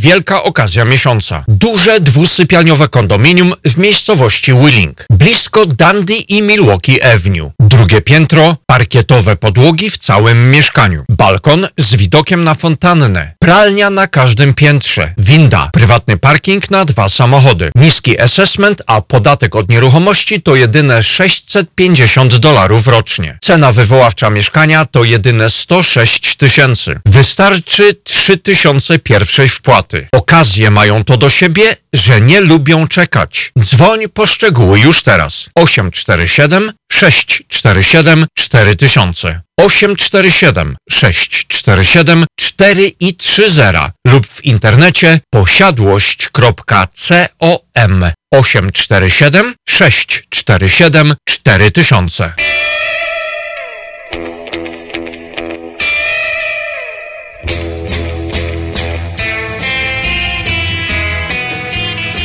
wielka okazja miesiąca. Duże dwusypialniowe kondominium w miejscowości Willing, blisko Dundee i Milwaukee Avenue. Drugie piętro, parkietowe podłogi w całym mieszkaniu. Balkon z widokiem na fontannę. Pralnia na każdym piętrze. Winda. Prywatny parking na dwa samochody. Niski assessment, a podatek od nieruchomości to jedyne 650 dolarów rocznie. Cena wywoławcza mieszkania to jedyne 106 tysięcy. Wystarczy 3 tysiące pierwszej wpłaty. Okazje mają to do siebie, że nie lubią czekać. Dzwoń po szczegóły już teraz. 847 647 4000 847 647 4 i 30 lub w internecie posiadłość.com 847 647 4000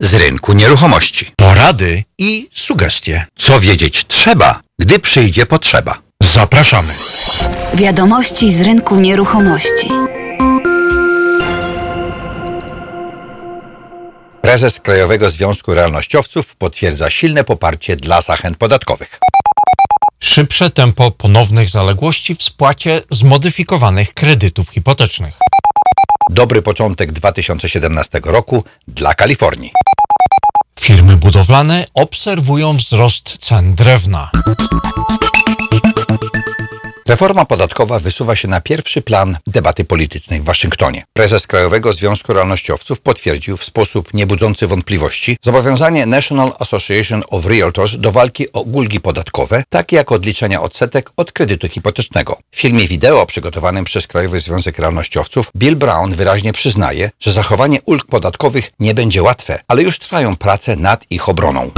z rynku nieruchomości. Porady i sugestie. Co wiedzieć trzeba, gdy przyjdzie potrzeba. Zapraszamy. Wiadomości z rynku nieruchomości. Prezes Krajowego Związku Realnościowców potwierdza silne poparcie dla zachęt podatkowych. Szybsze tempo ponownych zaległości w spłacie zmodyfikowanych kredytów hipotecznych. Dobry początek 2017 roku dla Kalifornii. Firmy budowlane obserwują wzrost cen drewna. Reforma podatkowa wysuwa się na pierwszy plan debaty politycznej w Waszyngtonie. Prezes Krajowego Związku Realnościowców potwierdził w sposób niebudzący wątpliwości zobowiązanie National Association of Realtors do walki o ulgi podatkowe, takie jak odliczenia odsetek od kredytu hipotecznego. W filmie wideo przygotowanym przez Krajowy Związek Realnościowców Bill Brown wyraźnie przyznaje, że zachowanie ulg podatkowych nie będzie łatwe, ale już trwają prace nad ich obroną.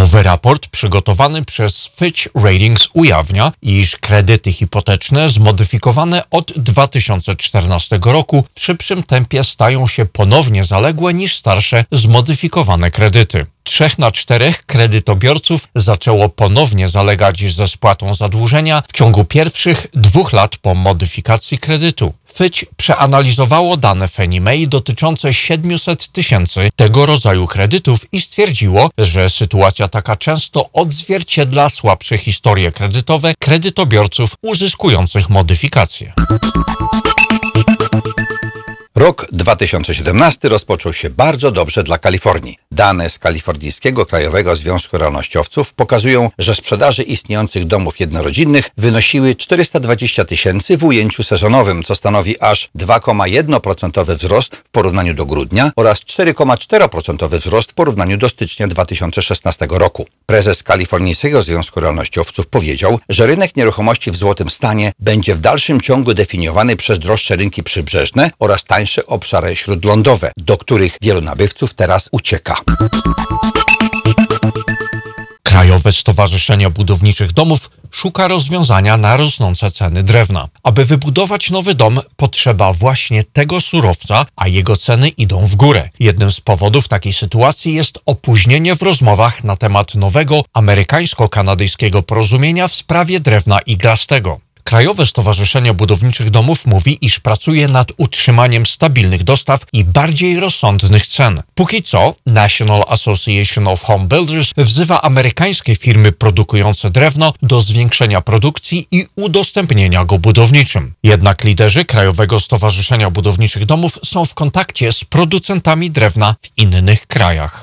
Nowy raport przygotowany przez Fitch Ratings ujawnia, iż kredyty hipoteczne zmodyfikowane od 2014 roku w szybszym tempie stają się ponownie zaległe niż starsze zmodyfikowane kredyty. Trzech na czterech kredytobiorców zaczęło ponownie zalegać ze spłatą zadłużenia w ciągu pierwszych dwóch lat po modyfikacji kredytu. Fitch przeanalizowało dane Fannie Mae dotyczące 700 tysięcy tego rodzaju kredytów i stwierdziło, że sytuacja taka często odzwierciedla słabsze historie kredytowe kredytobiorców uzyskujących modyfikacje. Rok 2017 rozpoczął się bardzo dobrze dla Kalifornii. Dane z Kalifornijskiego Krajowego Związku Realnościowców pokazują, że sprzedaże istniejących domów jednorodzinnych wynosiły 420 tysięcy w ujęciu sezonowym, co stanowi aż 2,1% wzrost w porównaniu do grudnia oraz 4,4% wzrost w porównaniu do stycznia 2016 roku. Prezes Kalifornijskiego Związku Realnościowców powiedział, że rynek nieruchomości w złotym stanie będzie w dalszym ciągu definiowany przez droższe rynki przybrzeżne oraz tańsze obszary śródlądowe, do których wielu nabywców teraz ucieka. Krajowe Stowarzyszenie Budowniczych Domów szuka rozwiązania na rosnące ceny drewna. Aby wybudować nowy dom, potrzeba właśnie tego surowca, a jego ceny idą w górę. Jednym z powodów takiej sytuacji jest opóźnienie w rozmowach na temat nowego amerykańsko-kanadyjskiego porozumienia w sprawie drewna iglastego. Krajowe Stowarzyszenie Budowniczych Domów mówi, iż pracuje nad utrzymaniem stabilnych dostaw i bardziej rozsądnych cen. Póki co National Association of Home Builders wzywa amerykańskie firmy produkujące drewno do zwiększenia produkcji i udostępnienia go budowniczym. Jednak liderzy Krajowego Stowarzyszenia Budowniczych Domów są w kontakcie z producentami drewna w innych krajach.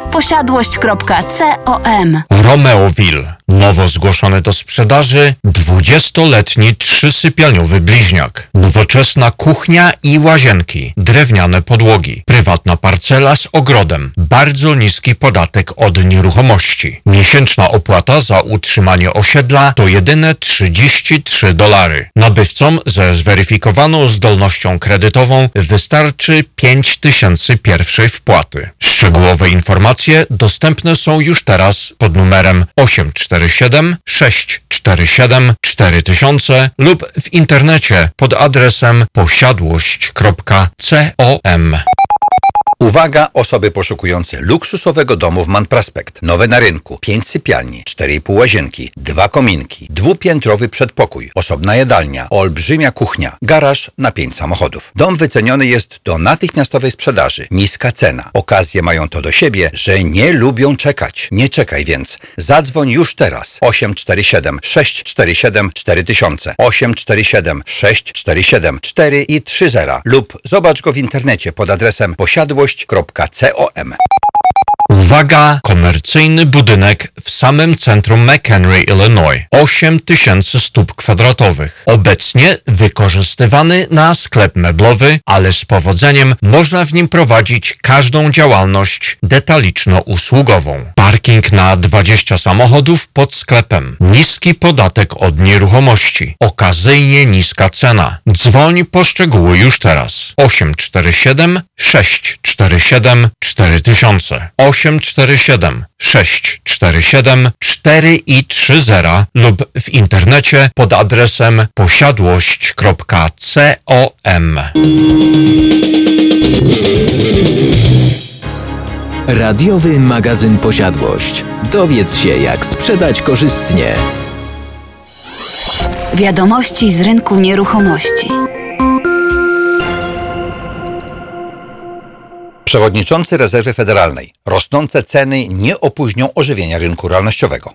posiadłość.com Romeoville. Nowo zgłoszony do sprzedaży 20-letni trzysypialniowy bliźniak. Nowoczesna kuchnia i łazienki. Drewniane podłogi. Prywatna parcela z ogrodem. Bardzo niski podatek od nieruchomości. Miesięczna opłata za utrzymanie osiedla to jedyne 33 dolary. Nabywcom ze zweryfikowaną zdolnością kredytową wystarczy 5 tysięcy pierwszej wpłaty. Szczegółowe informacje dostępne są już teraz pod numerem 847 647 4000 lub w internecie pod adresem posiadłość.com. Uwaga, osoby poszukujące luksusowego domu w Man Prospect. Nowe na rynku. 5 sypialni, 4,5 łazienki, dwa kominki, dwupiętrowy przedpokój, osobna jadalnia, olbrzymia kuchnia, garaż na 5 samochodów. Dom wyceniony jest do natychmiastowej sprzedaży. Niska cena. Okazje mają to do siebie, że nie lubią czekać. Nie czekaj więc. Zadzwoń już teraz. 847 647 4000 847 647 4 i 30 lub zobacz go w internecie pod adresem posiadłość posiadłość.com. Uwaga! Komercyjny budynek w samym centrum McHenry, Illinois. 8 tysięcy stóp kwadratowych. Obecnie wykorzystywany na sklep meblowy, ale z powodzeniem można w nim prowadzić każdą działalność detaliczno-usługową. Parking na 20 samochodów pod sklepem. Niski podatek od nieruchomości. Okazyjnie niska cena. Dzwoń po szczegóły już teraz. 847 647 4000 847 647 4 i 30 lub w internecie pod adresem posiadłość.com. Radiowy magazyn Posiadłość. Dowiedz się, jak sprzedać korzystnie. Wiadomości z rynku nieruchomości. Przewodniczący Rezerwy Federalnej. Rosnące ceny nie opóźnią ożywienia rynku realnościowego.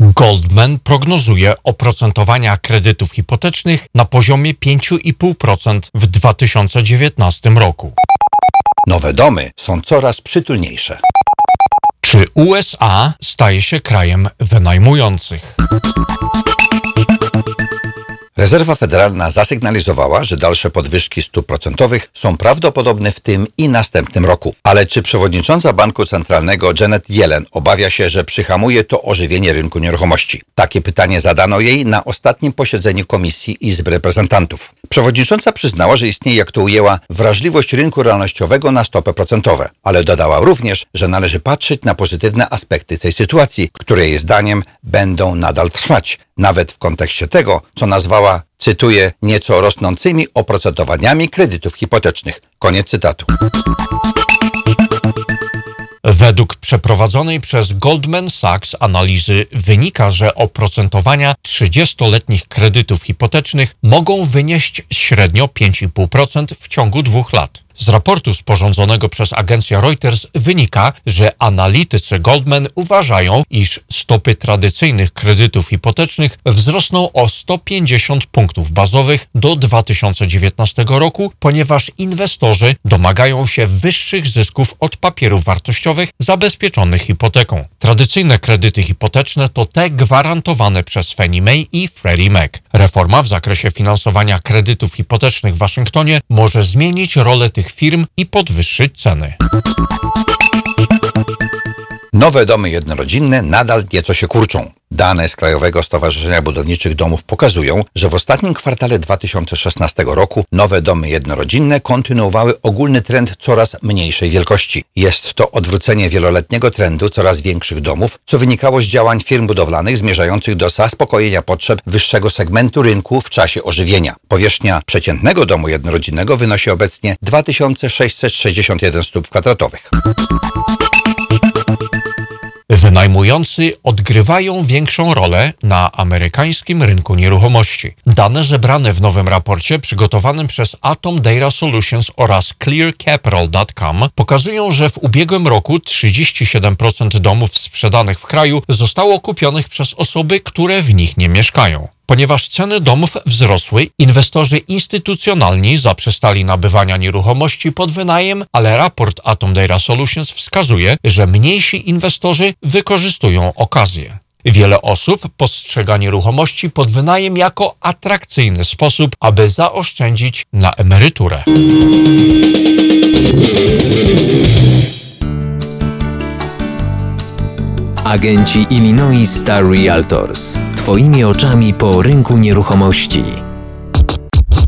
Goldman prognozuje oprocentowania kredytów hipotecznych na poziomie 5,5% w 2019 roku. Nowe domy są coraz przytulniejsze. Czy USA staje się krajem wynajmujących? Rezerwa Federalna zasygnalizowała, że dalsze podwyżki stóp procentowych są prawdopodobne w tym i następnym roku. Ale czy przewodnicząca Banku Centralnego Janet Yellen obawia się, że przyhamuje to ożywienie rynku nieruchomości? Takie pytanie zadano jej na ostatnim posiedzeniu Komisji Izby Reprezentantów. Przewodnicząca przyznała, że istnieje, jak to ujęła, wrażliwość rynku realnościowego na stopy procentowe, ale dodała również, że należy patrzeć na pozytywne aspekty tej sytuacji, które jej zdaniem będą nadal trwać, nawet w kontekście tego, co nazwała, cytuję, nieco rosnącymi oprocentowaniami kredytów hipotecznych. Koniec cytatu. Według przeprowadzonej przez Goldman Sachs analizy wynika, że oprocentowania 30-letnich kredytów hipotecznych mogą wynieść średnio 5,5% w ciągu dwóch lat. Z raportu sporządzonego przez agencję Reuters wynika, że analitycy Goldman uważają, iż stopy tradycyjnych kredytów hipotecznych wzrosną o 150 punktów bazowych do 2019 roku, ponieważ inwestorzy domagają się wyższych zysków od papierów wartościowych zabezpieczonych hipoteką. Tradycyjne kredyty hipoteczne to te gwarantowane przez Fannie Mae i Freddie Mac. Reforma w zakresie finansowania kredytów hipotecznych w Waszyngtonie może zmienić rolę tych firm i podwyższyć ceny. Nowe domy jednorodzinne nadal nieco się kurczą. Dane z Krajowego Stowarzyszenia Budowniczych Domów pokazują, że w ostatnim kwartale 2016 roku nowe domy jednorodzinne kontynuowały ogólny trend coraz mniejszej wielkości. Jest to odwrócenie wieloletniego trendu coraz większych domów, co wynikało z działań firm budowlanych zmierzających do zaspokojenia potrzeb wyższego segmentu rynku w czasie ożywienia. Powierzchnia przeciętnego domu jednorodzinnego wynosi obecnie 2661 stóp kwadratowych. Wynajmujący odgrywają większą rolę na amerykańskim rynku nieruchomości. Dane zebrane w nowym raporcie przygotowanym przez Atom Data Solutions oraz ClearCapital.com pokazują, że w ubiegłym roku 37% domów sprzedanych w kraju zostało kupionych przez osoby, które w nich nie mieszkają. Ponieważ ceny domów wzrosły, inwestorzy instytucjonalni zaprzestali nabywania nieruchomości pod wynajem, ale raport Atom Data Solutions wskazuje, że mniejsi inwestorzy wykorzystują okazję. Wiele osób postrzega nieruchomości pod wynajem jako atrakcyjny sposób, aby zaoszczędzić na emeryturę. Agenci Illinois Star Realtors. Twoimi oczami po rynku nieruchomości.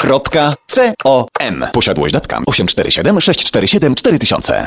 Posiadłość.com. Posiadłość.com 847 647 4000.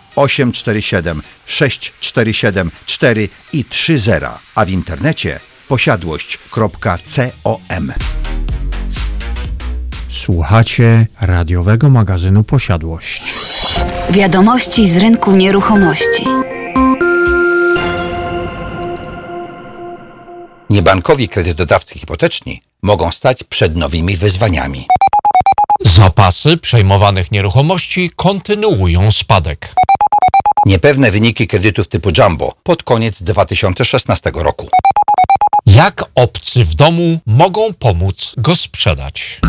847 647 4 i 30, a w internecie posiadłość.com. Słuchacie radiowego magazynu Posiadłość. Wiadomości z rynku nieruchomości. Niebankowi kredytodawcy hipoteczni mogą stać przed nowymi wyzwaniami. Zapasy przejmowanych nieruchomości kontynuują spadek. Niepewne wyniki kredytów typu jumbo pod koniec 2016 roku. Jak obcy w domu mogą pomóc go sprzedać?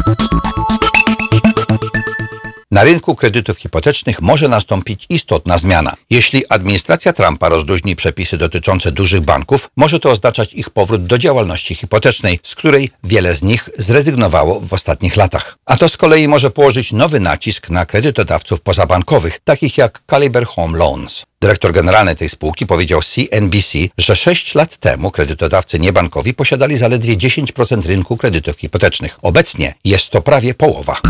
Na rynku kredytów hipotecznych może nastąpić istotna zmiana. Jeśli administracja Trumpa rozluźni przepisy dotyczące dużych banków, może to oznaczać ich powrót do działalności hipotecznej, z której wiele z nich zrezygnowało w ostatnich latach. A to z kolei może położyć nowy nacisk na kredytodawców pozabankowych, takich jak Caliber Home Loans. Dyrektor generalny tej spółki powiedział CNBC, że 6 lat temu kredytodawcy niebankowi posiadali zaledwie 10% rynku kredytów hipotecznych. Obecnie jest to prawie połowa.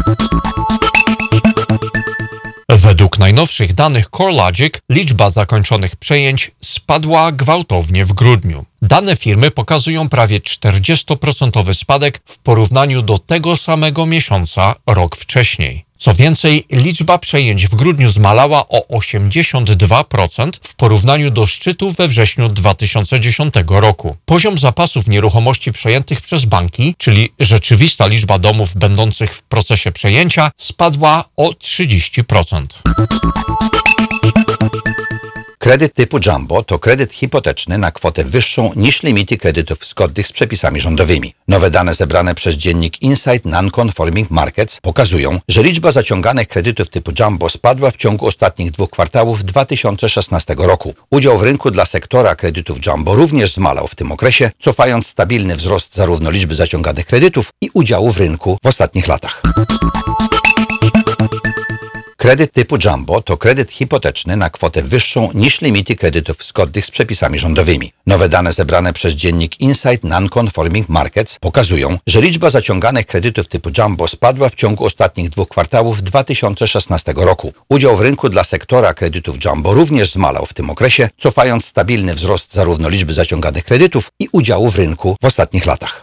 Według najnowszych danych CoreLogic liczba zakończonych przejęć spadła gwałtownie w grudniu. Dane firmy pokazują prawie 40% spadek w porównaniu do tego samego miesiąca rok wcześniej. Co więcej, liczba przejęć w grudniu zmalała o 82% w porównaniu do szczytu we wrześniu 2010 roku. Poziom zapasów nieruchomości przejętych przez banki, czyli rzeczywista liczba domów będących w procesie przejęcia, spadła o 30%. Kredyt typu Jumbo to kredyt hipoteczny na kwotę wyższą niż limity kredytów zgodnych z przepisami rządowymi. Nowe dane zebrane przez dziennik Insight Non-Conforming Markets pokazują, że liczba zaciąganych kredytów typu Jumbo spadła w ciągu ostatnich dwóch kwartałów 2016 roku. Udział w rynku dla sektora kredytów Jumbo również zmalał w tym okresie, cofając stabilny wzrost zarówno liczby zaciąganych kredytów i udziału w rynku w ostatnich latach. Kredyt typu Jumbo to kredyt hipoteczny na kwotę wyższą niż limity kredytów zgodnych z przepisami rządowymi. Nowe dane zebrane przez dziennik Insight Non-Conforming Markets pokazują, że liczba zaciąganych kredytów typu Jumbo spadła w ciągu ostatnich dwóch kwartałów 2016 roku. Udział w rynku dla sektora kredytów Jumbo również zmalał w tym okresie, cofając stabilny wzrost zarówno liczby zaciąganych kredytów i udziału w rynku w ostatnich latach.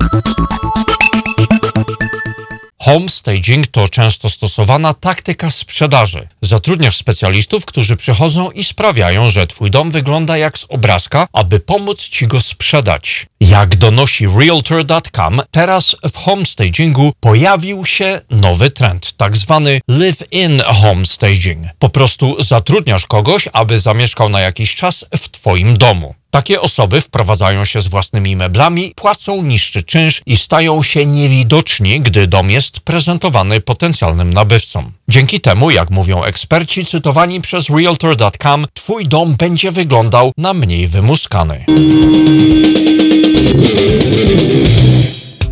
Homestaging to często stosowana taktyka sprzedaży. Zatrudniasz specjalistów, którzy przychodzą i sprawiają, że twój dom wygląda jak z obrazka, aby pomóc ci go sprzedać. Jak donosi Realtor.com, teraz w homestagingu pojawił się nowy trend, tak zwany live-in homestaging. Po prostu zatrudniasz kogoś, aby zamieszkał na jakiś czas w twoim domu. Takie osoby wprowadzają się z własnymi meblami, płacą niższy czynsz i stają się niewidoczni, gdy dom jest prezentowany potencjalnym nabywcom. Dzięki temu, jak mówią eksperci cytowani przez Realtor.com, Twój dom będzie wyglądał na mniej wymuskany.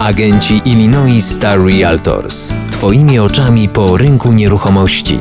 Agenci Illinois Star Realtors. Twoimi oczami po rynku nieruchomości.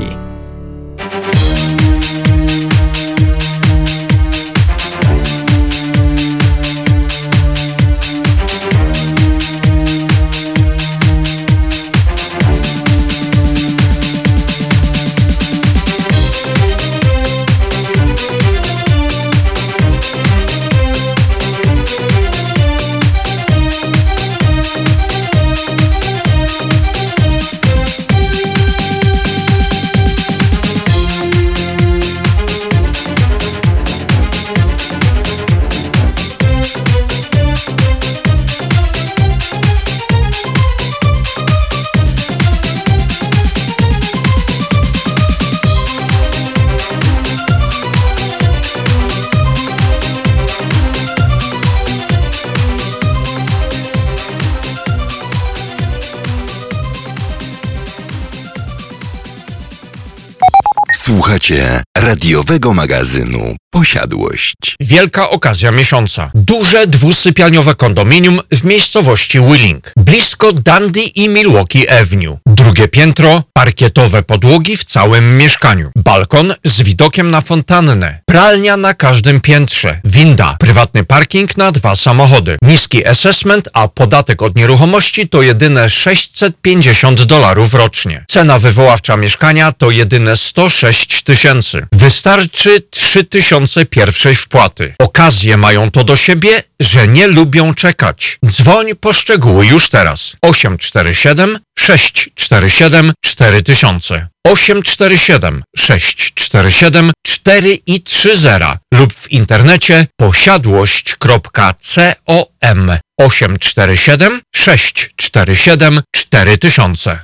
Słuchacie radiowego magazynu Posiadłość. Wielka okazja miesiąca. Duże dwusypialniowe kondominium w miejscowości Willing, blisko Dundee i Milwaukee Avenue. Drugie piętro, parkietowe podłogi w całym mieszkaniu. Balkon z widokiem na fontannę. Pralnia na każdym piętrze. Winda. Prywatny parking na dwa samochody. Niski assessment, a podatek od nieruchomości to jedyne 650 dolarów rocznie. Cena wywoławcza mieszkania to jedyne 106 tysięcy. Wystarczy 3 tysiące pierwszej wpłaty. Okazje mają to do siebie, że nie lubią czekać. Dzwoń po szczegóły już teraz. 847 647 4000 847 647 4 i 30 lub w internecie posiadłość.com 847 647 4000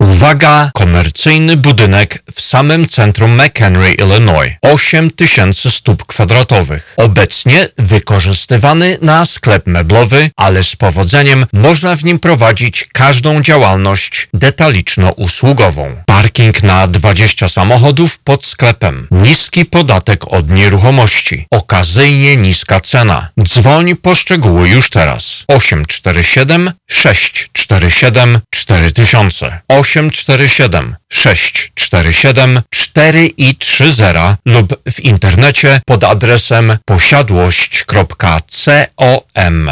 Uwaga! Komercyjny budynek w samym centrum McHenry, Illinois. 8 tysięcy stóp kwadratowych. Obecnie wykorzystywany na sklep meblowy, ale z powodzeniem można w nim prowadzić każdą działalność detaliczno-usługową. Parking na 20 samochodów pod sklepem. Niski podatek od nieruchomości. Okazyjnie niska cena. Dzwoń po szczegóły już teraz. 847 647 4000 847 647 4 i 30 lub w internecie pod adresem posiadłość.com.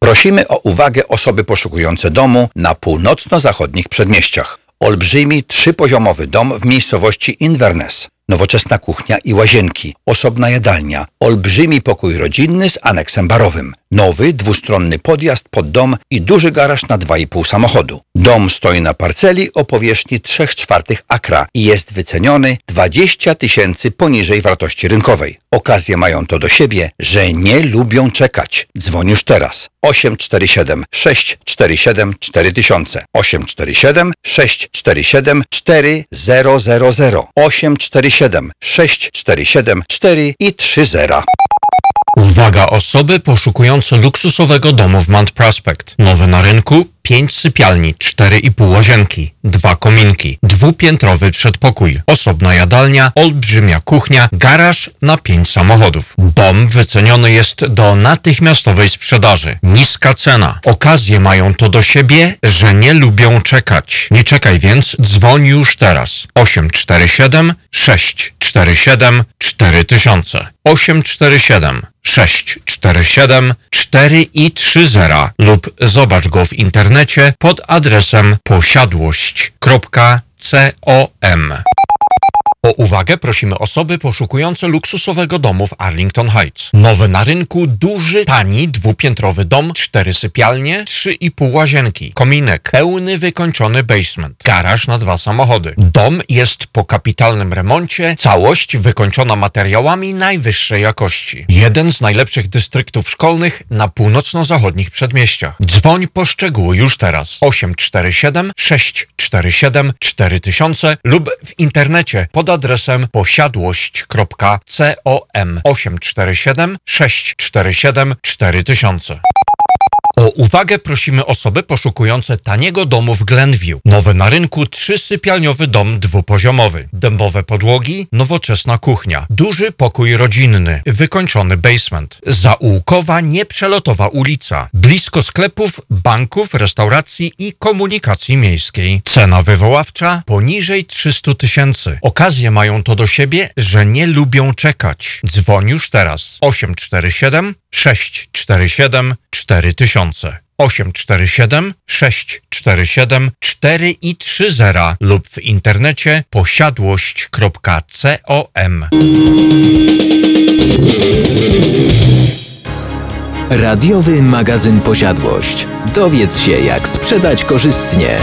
Prosimy o uwagę osoby poszukujące domu na północno-zachodnich przedmieściach. Olbrzymi trzypoziomowy dom w miejscowości Inverness. Nowoczesna kuchnia i łazienki, osobna jadalnia, olbrzymi pokój rodzinny z aneksem barowym, nowy dwustronny podjazd pod dom i duży garaż na 2,5 samochodu. Dom stoi na parceli o powierzchni 3 czwartych akra i jest wyceniony 20 tysięcy poniżej wartości rynkowej. Okazje mają to do siebie, że nie lubią czekać. Dzwoń już teraz. 847 647 4000 847 647 4000 847 647 4 i 30 Uwaga osoby poszukujące luksusowego domu w Mount Prospect. Nowy na rynku, 5 sypialni, 4,5 łazienki, dwa kominki, dwupiętrowy przedpokój, osobna jadalnia, olbrzymia kuchnia, garaż na 5 samochodów. Dom wyceniony jest do natychmiastowej sprzedaży. Niska cena. Okazje mają to do siebie, że nie lubią czekać. Nie czekaj więc, dzwoń już teraz. 847 647 4000 847 647 4 i 30 lub zobacz go w internecie pod adresem posiadłość.com. O uwagę prosimy osoby poszukujące luksusowego domu w Arlington Heights. Nowy na rynku, duży, tani, dwupiętrowy dom, cztery sypialnie, trzy i pół łazienki, kominek, pełny wykończony basement, garaż na dwa samochody. Dom jest po kapitalnym remoncie, całość wykończona materiałami najwyższej jakości. Jeden z najlepszych dystryktów szkolnych na północno-zachodnich przedmieściach. Dzwoń po szczegóły już teraz. 847 647 4000 lub w internecie pod adresem posiadłość.com 847 647 4000. O uwagę prosimy osoby poszukujące taniego domu w Glenview. Nowy na rynku trzysypialniowy dom dwupoziomowy. Dębowe podłogi, nowoczesna kuchnia. Duży pokój rodzinny, wykończony basement. Zaułkowa, nieprzelotowa ulica. Blisko sklepów, banków, restauracji i komunikacji miejskiej. Cena wywoławcza poniżej 300 tysięcy. Okazje mają to do siebie, że nie lubią czekać. Dzwoń już teraz. 847 647 4000 847 647 4 i 30 lub w internecie posiadłość.com. Radiowy magazyn Posiadłość. Dowiedz się, jak sprzedać korzystnie.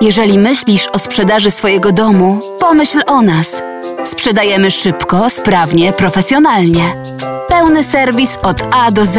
Jeżeli myślisz o sprzedaży swojego domu, pomyśl o nas. Sprzedajemy szybko, sprawnie, profesjonalnie. Pełny serwis od A do Z.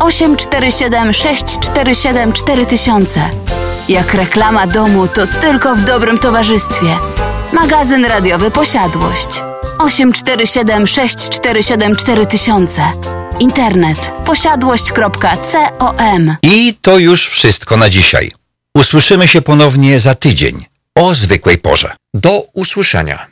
847 647 4000. Jak reklama domu, to tylko w dobrym towarzystwie. Magazyn radiowy Posiadłość. 847 647 4000. Internet posiadłość.com. I to już wszystko na dzisiaj. Usłyszymy się ponownie za tydzień o zwykłej porze. Do usłyszenia.